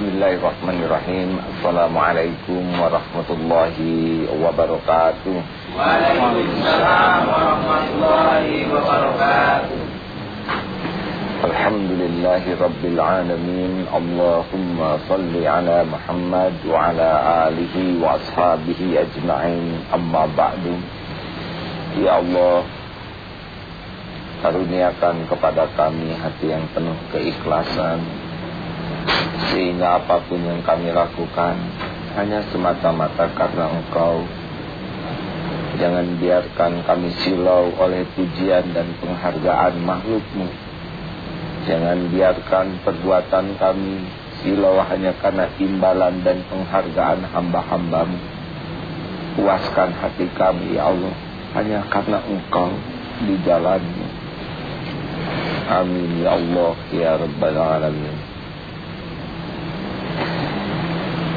Bismillahirrahmanirrahim. Assalamualaikum warahmatullahi wabarakatuh. Waalaikumsalam warahmatullahi wabarakatuh. Alhamdulillahi rabbil alamin. Allahumma salli ala Muhammad wa ala alihi wa ashabihi ajma'in. Amma ba'du. Ya Allah Karuniakan kepada kami hati yang penuh keikhlasan sehingga apa pun yang kami lakukan hanya semata-mata karena engkau. Jangan biarkan kami silau oleh pujian dan penghargaan makhlukmu. Jangan biarkan perbuatan kami silau hanya karena imbalan dan penghargaan hamba-hambamu. Puaskan hati kami ya Allah hanya karena engkau di jalanmu. Amin ya Allah ya Rabbal Alamin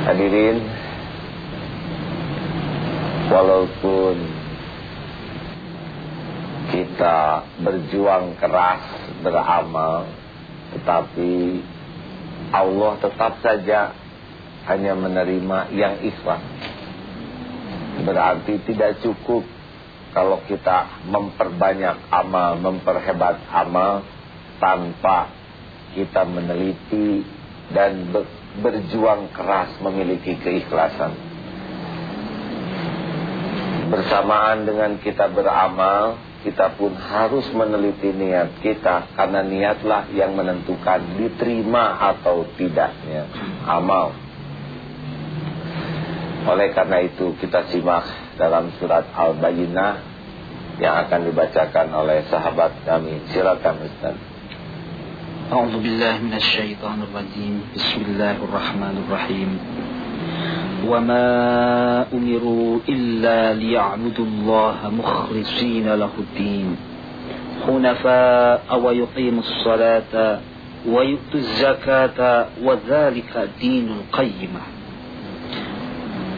Hadirin Walaupun Kita berjuang keras Beramal Tetapi Allah tetap saja Hanya menerima yang ikhlas. Berarti tidak cukup Kalau kita memperbanyak amal Memperhebat amal Tanpa kita meneliti Dan berjuang keras memiliki keikhlasan. Bersamaan dengan kita beramal, kita pun harus meneliti niat kita karena niatlah yang menentukan diterima atau tidaknya amal. Oleh karena itu kita simak dalam surat Al-Bayyinah yang akan dibacakan oleh sahabat kami. Silakan Ustaz. أعوذ بالله من الشيطان الرجيم بسم الله الرحمن الرحيم وما أمروا إلا ليعبدوا الله مخلصين له الدين حنفاء ويقيموا الصلاة ويؤتوا الزكاة وذلك دين القيمة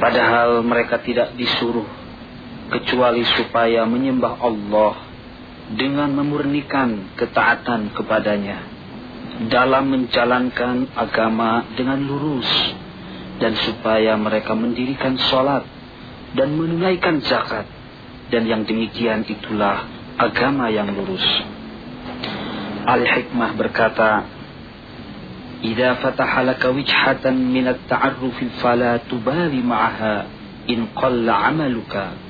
Padahal mereka tidak disuruh kecuali supaya menyembah Allah dengan memurnikan ketaatan kepadanya dalam menjalankan agama dengan lurus dan supaya mereka mendirikan sholat dan menunaikan zakat dan yang demikian itulah agama yang lurus. Al-Hikmah berkata, "Idza fataha laka wijhatan min at-ta'arruf fala tubali ma'aha in qalla 'amaluka."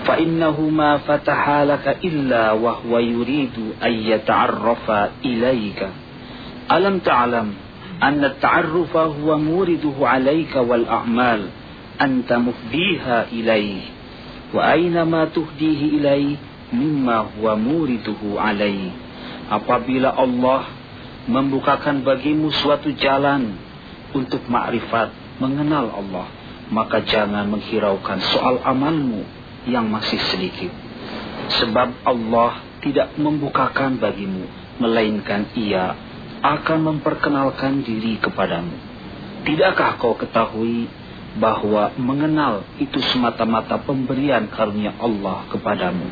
فإنه ما فتح لك إلا وهو يريد أن يتعرف إليك alam ta'lam anna ta'arrufa huwa muriduhu alaika wal a'mal anta muhdiha ilaih wa aina ma tuhdihi ilaih mimma huwa muriduhu alaih apabila Allah membukakan bagimu suatu jalan untuk makrifat mengenal Allah maka jangan menghiraukan soal amalmu yang masih sedikit. Sebab Allah tidak membukakan bagimu melainkan ia akan memperkenalkan diri kepadamu. Tidakkah kau ketahui bahwa mengenal itu semata-mata pemberian karunia Allah kepadamu.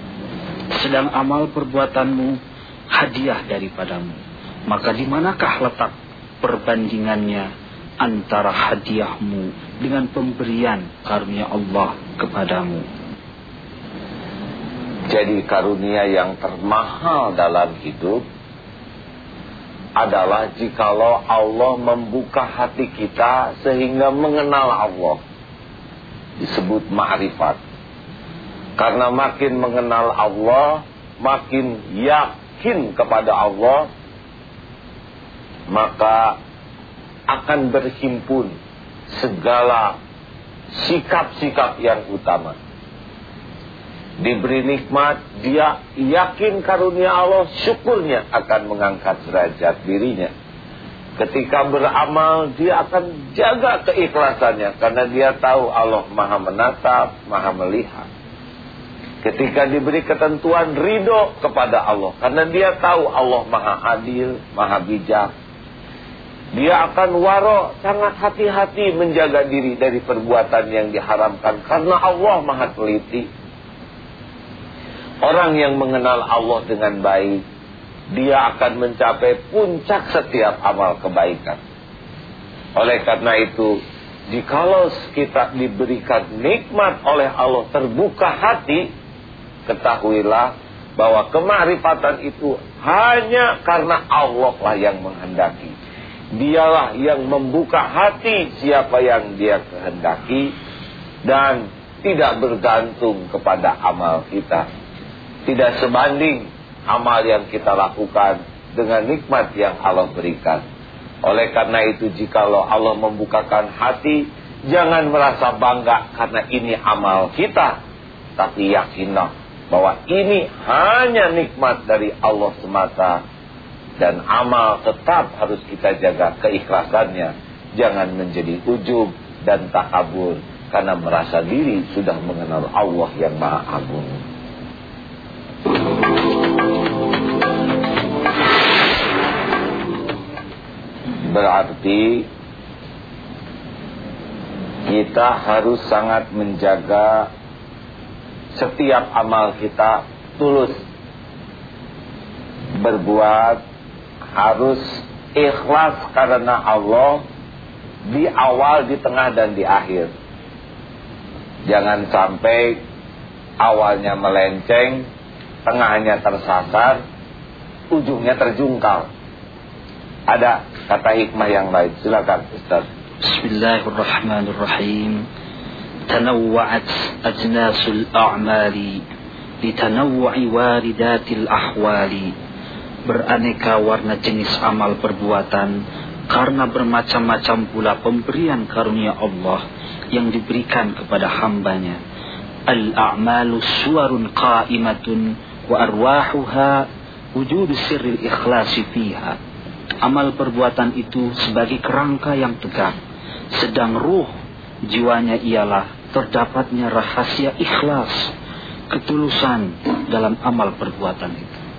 Sedang amal perbuatanmu hadiah daripadamu. Maka di manakah letak perbandingannya antara hadiahmu dengan pemberian karunia Allah kepadamu? Jadi karunia yang termahal dalam hidup adalah jikalau Allah membuka hati kita sehingga mengenal Allah. Disebut ma'rifat. Karena makin mengenal Allah, makin yakin kepada Allah, maka akan berhimpun segala sikap-sikap yang utama diberi nikmat, dia yakin karunia Allah, syukurnya akan mengangkat derajat dirinya. Ketika beramal, dia akan jaga keikhlasannya karena dia tahu Allah Maha menatap, Maha melihat. Ketika diberi ketentuan ridho kepada Allah karena dia tahu Allah Maha adil, Maha bijak. Dia akan waro sangat hati-hati menjaga diri dari perbuatan yang diharamkan karena Allah Maha teliti Orang yang mengenal Allah dengan baik, dia akan mencapai puncak setiap amal kebaikan. Oleh karena itu, Jikalau kita diberikan nikmat oleh Allah terbuka hati, ketahuilah bahwa kemarifatan itu hanya karena Allah lah yang menghendaki. Dialah yang membuka hati siapa yang dia kehendaki dan tidak bergantung kepada amal kita. Tidak sebanding amal yang kita lakukan dengan nikmat yang Allah berikan. Oleh karena itu jikalau Allah membukakan hati, jangan merasa bangga karena ini amal kita. Tapi yakinlah bahwa ini hanya nikmat dari Allah semata. Dan amal tetap harus kita jaga keikhlasannya. Jangan menjadi ujub dan takabur. Karena merasa diri sudah mengenal Allah yang maha agung. Berarti kita harus sangat menjaga setiap amal kita tulus berbuat harus ikhlas karena Allah di awal, di tengah dan di akhir. Jangan sampai awalnya melenceng, tengahnya tersasar, ujungnya terjungkal Ada kata hikmah yang lain. Silakan Ustaz. Bismillahirrahmanirrahim. تنوعت أجناس الأعمال لتنوع واردات الأحوال beraneka warna jenis amal perbuatan karena bermacam-macam pula pemberian karunia Allah yang diberikan kepada hambanya. Al-a'malu suwarun qa'imatun wa arwahuha wujud sirril ikhlasi fiha amal perbuatan itu sebagai kerangka yang tegak. Sedang ruh jiwanya ialah terdapatnya rahasia ikhlas, ketulusan dalam amal perbuatan itu.